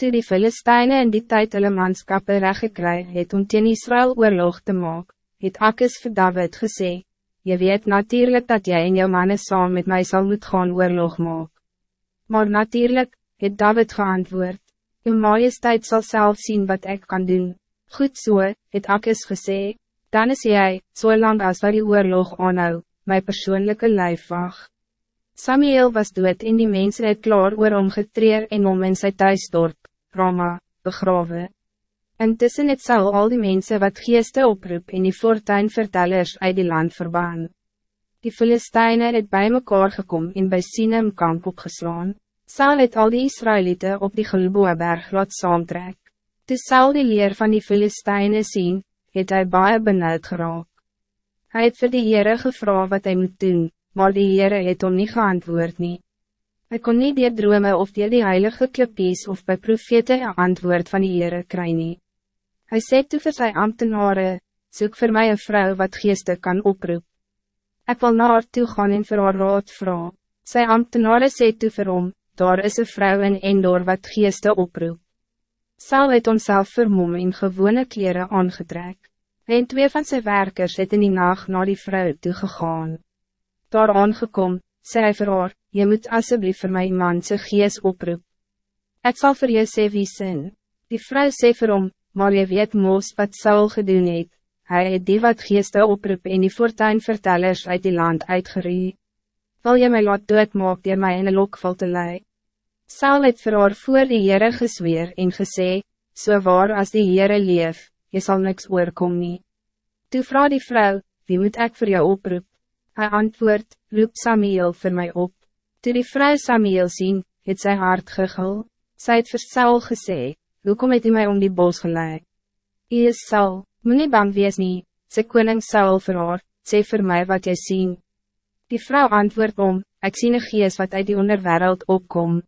Toe die Filisteine in die tijd hulle manskappe reggekry het om teen Israël oorlog te maak, het Akis vir David gesê, Je weet natuurlijk dat jij en jou mannen saam met mij zal moet gaan oorlog maak. Maar natuurlijk, het David geantwoord, Uw majesteit zal zelf zien wat ik kan doen. Goed zo, so, het Akis gesê, dan is jij, zo so lang als waar die oorlog aanhou, mijn persoonlijke lijfwacht. Samuel was dood en die mensen het klaar oor omgetreer en om in sy thuisdorp, Rama, begrawe. Intussen het sal al die mensen wat geeste oproep en die fortuinvertellers uit die land verbaan. Die Filisteine het bij mekaar gekom en bij Sinem kamp opgeslaan. Saul het al die Israëlieten op die Gulboaberg laat saamtrek. Toe Saul die leer van die Filisteine sien, het hy baie benauwd geraak. Hy het vir die Heere gevra wat hij moet doen, maar die Heere het om nie geantwoord nie. Hy kon nie dier drome of dier die heilige klippies of by profete een antwoord van die Heere kry nie. Hy sê toe vir sy ambtenare, soek vir my een vrou wat geeste kan oproep. Ik wil naar haar toe gaan en vir haar raad vraag. Sy ambtenare sê toe vir hom, daar is een vrouw in Endor wat geeste oproep. Sal het homself vermom in gewone kleren aangetrek. En twee van zijn werkers het in die nacht naar die vrouw toegegaan. Daar aangekom, sê hy vir haar, jy moet asseblief vir my man sy gees oproep. Ek sal vir jou sê wie sin. Die vrouw sê vir hom, maar jy weet moos wat Saul gedoen het. Hy het die wat geeste oproep en die fortuinvertellers uit die land uitgerie. Wil jy my laat doodmaak dier my in een lokval te leiden? Saul het vir haar voor die Heere gesweer en gesê, so waar as die Heere leef, je zal niks oorkom nie. Toe vraag die vrouw, wie moet ik voor jou oproep? Hij antwoord, roep Samuel voor mij op. Toe die vrouw Samuel zien, het sy hart gegil. Sy het vir Saul gesê, hoekom het u mij om die bos geleid? U is Saul, moet nie bang wees nie, sy koning Saul vir haar, sê vir mij wat jy zien. Die vrouw antwoord om, ik zie een gees wat uit die onderwereld opkomt.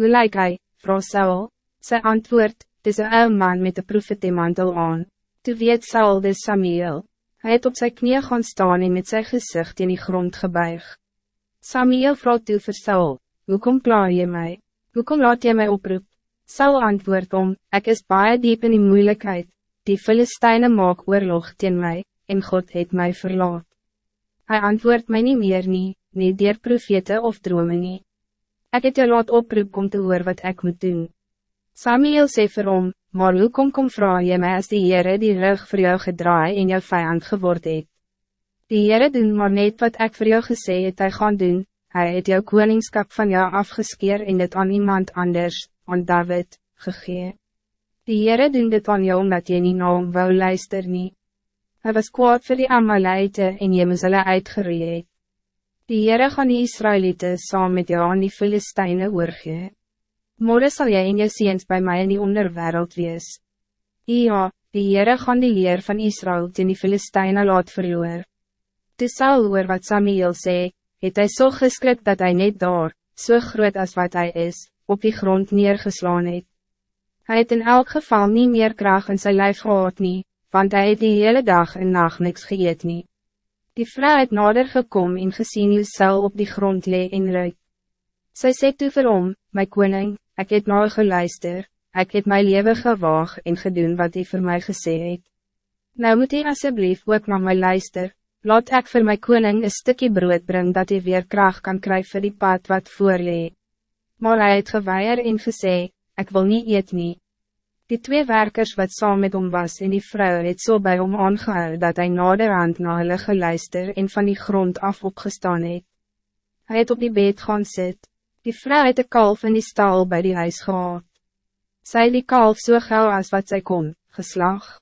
Hoe lyk hy, vrou Saul? Sy antwoord, dis een ou man met een profetemantel aan. Toe weet Saul dis Samuel. Hij het op zijn knie gaan staan en met zijn gezicht in die grond gebuig. Samuel vroeg toe vir Saul, Hoekom klaar je mij? Hoekom laat je mij oproep? Saul antwoord om, ik is baie diep in die moeilijkheid. Die Filisteine maak oorlog teen mij, en God het mij verlaat. Hij antwoordt mij niet meer nie, nie dier profete of drome nie. Ik het jou laat oproep om te hoor wat ik moet doen. Samuel sê vir hom, maar hoe kom kom vraag jy my as die Heere die rug voor jou gedraai en jou vijand geword het? Die Heere doen maar net wat ik voor jou gesê het hy gaan doen, hy het jou koningskap van jou afgeskeer en dit aan iemand anders, aan David, gegee. Die Heere doen dit aan jou omdat jy nie na hom wou luister nie. Hy was kwaad vir die Amalite en jy moes hulle uitgereed. Die Heere gaan die Israëlieten saam met jou aan die Filisteine oorgee. Morgen sal jy en jou seens by my in die onderwereld wees. Ja, die Heere gaan die leer van Israël ten die Filisteine laat verloor. Toe sal oor wat Samuel sê, het hy so geskrik dat hij net daar, so groot als wat hij is, op die grond neergeslaan het. Hy het in elk geval niet meer kracht in zijn lijf gehad nie, want hij het die hele dag en nacht niks geëet nie. Die vrouw het nader gekom en gesien hoe Saul op die grond lee en ruik. Sy sê toe vir hom, my koning, ek het nou geluister, ek het my leven gewaag en gedoen wat hij voor mij gesê het. Nou moet hy asseblief ook na my luister, laat ek voor my koning een stukje brood bring dat hij weer kracht kan krijgen vir die pad wat voor lee. Maar hy het geweier en gesê, ek wil niet eet nie. Die twee werkers wat saam met hom was en die vrouw het so bij hom aangehou dat hij naderhand na hulle geluister en van die grond af opgestaan het. Hij het op die bed gaan sit. Die vrouw het de kalf in die stal bij die huis gehad. Sy die kalf so gauw as wat zij kon, geslag.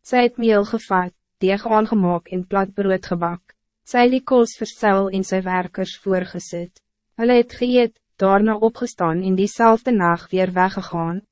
Sy het meel gevat, deeg aangemaak en plat brood gebak. Sy die koos versel en sy werkers voorgesit. Hulle het geëet, daarna opgestaan en diezelfde nacht weer weggegaan.